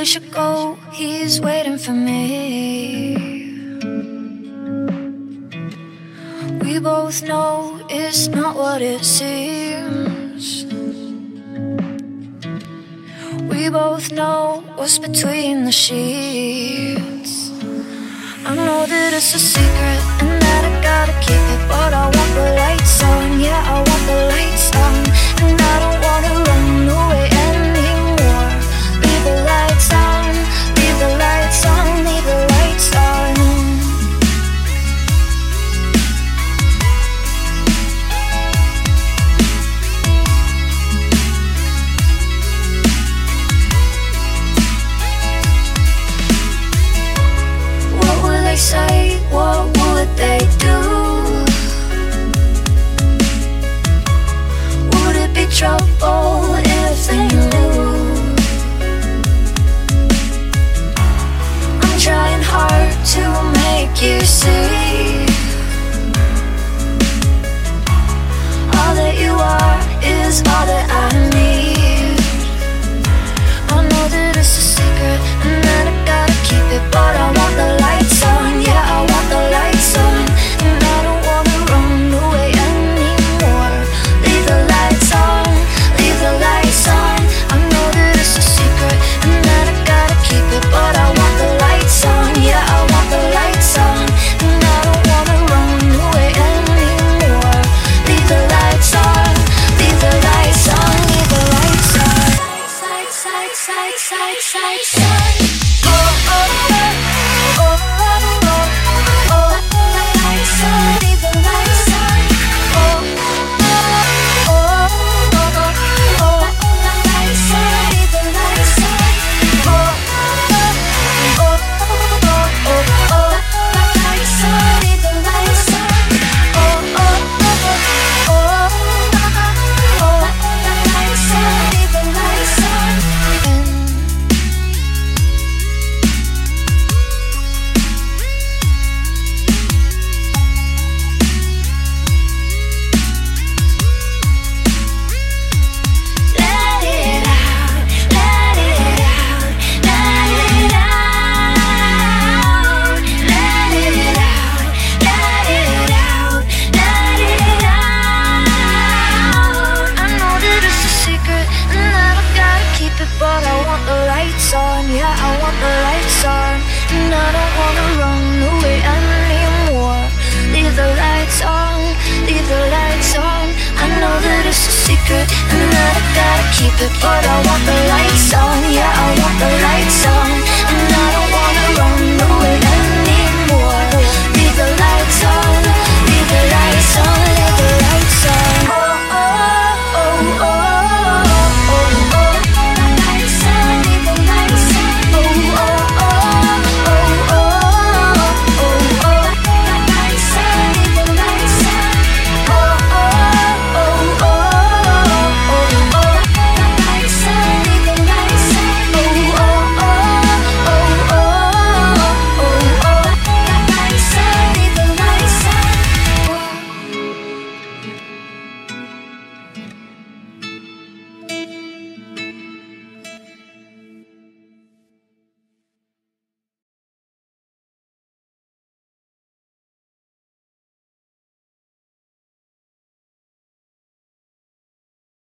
really should go. He's waiting for me. We both know it's not what it seems. We both know what's between the sheets. I know that it's a secret and that I gotta keep it, but I won't. But trouble if they knew. I'm trying hard to make you see. side, side, side, side. Oh. oh, oh. secret And I gotta keep it But I want the lights on Yeah, I want the lights on.